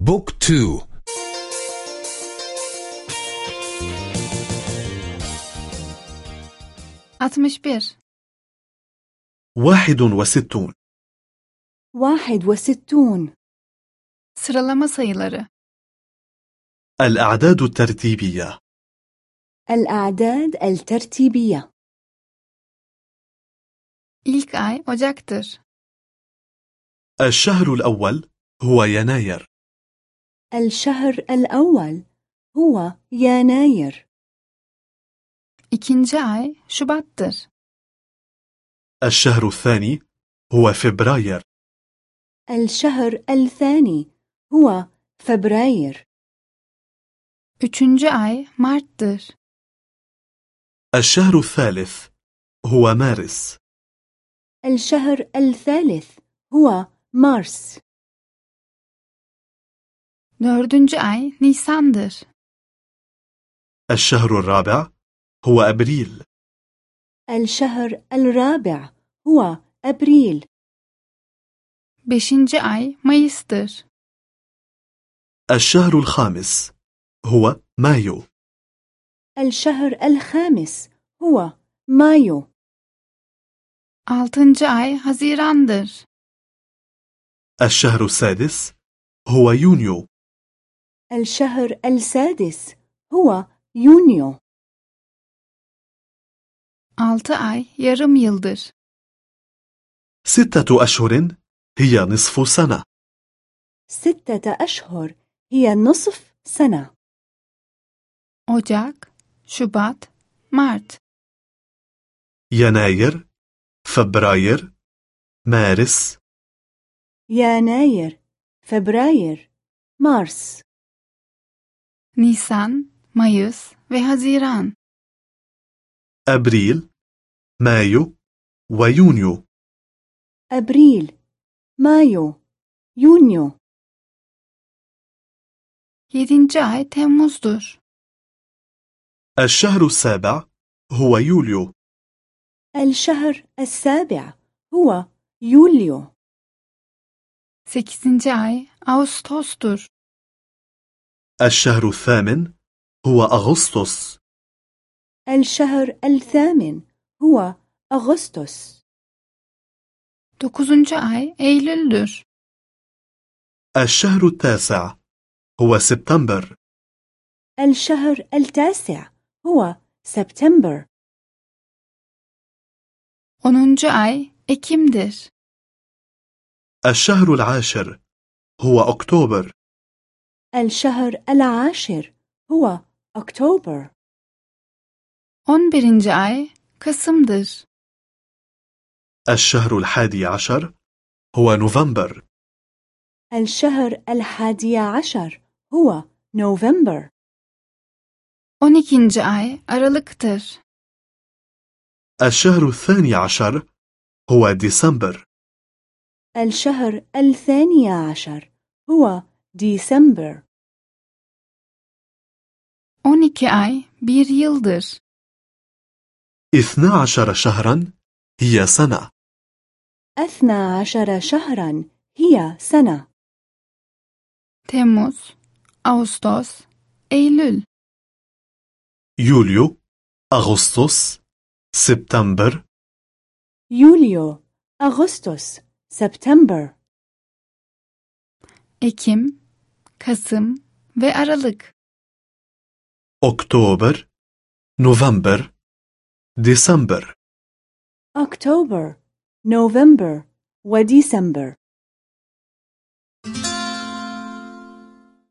بوك تو. Altmış bir. واحد وستون. واحد وستون. Sıralama sayıları الأعداد الترتيبية. الأعداد الترتيبية. İlk ay Ocak'tır. الشهر الأول هو يناير. الشهر الأول هو يناير. İkinci ay Şubat'tır. الشهر الثاني هو فبراير. الشهر الثاني هو فبراير. Üçüncü ay Mart'tır. الشهر الثالث هو مارس. الشهر الثالث هو مارس. Dördüncü ay Nisan'dır. الشهر الرابع هو أبريل الشهر الرابع هو أبريل Beşinci ay Mayıs'tır. الشهر الخامس هو مايو الشهر الخامس هو مايو Altıncı ay Haziran'dır. الشهر السادس هو يونيو الشهر السادس هو يونيو. Altı ay yarım yıldır. ستة أشهر هي نصف سنة. ستة أشهر هي نصف سنة. Ocak, Şubat, Mart. يناير فبراير مارس. يناير فبراير مارس. Nisan, Mayıs ve Haziran. أبريل مايو ويونيو أبريل مايو يونيو Yedinci ay Temmuz'dur. الشهر السابع هو يوليو الشهر السابع هو يوليو Sekizinci ay Ağustos'tur. الشهر الثامن هو أغسطس. الشهر الثامن هو أغسطس. Dokuzuncu ay Eylül'dür. الشهر التاسع هو سبتمبر. الشهر التاسع هو سبتمبر. Onuncu ay Ekim'dir. الشهر العاشر هو أكتوبر. الشهر العاشر هو أكتوبر On birinci ay Kasım'dır. الشهر الحادي عشر هو نوفمبر الشهر الحادي عشر هو نوفمبر On ikinci ay Aralık'tır. الشهر الثاني عشر هو ديسمبر الشهر الثاني عشر هو ديسمبر On iki ay bir yıldır. اثنا عشر شهرا هي سنة أثنى عشر شهرا هي سنة Temmuz, Ağustos, Eylül. يوليو أغسطس سبتمبر يوليو أغسطس سبتمبر Ekim, Kasım ve Aralık. أكتوبر نوفمبر ديسمبر أكتوبر نوفمبر وديسمبر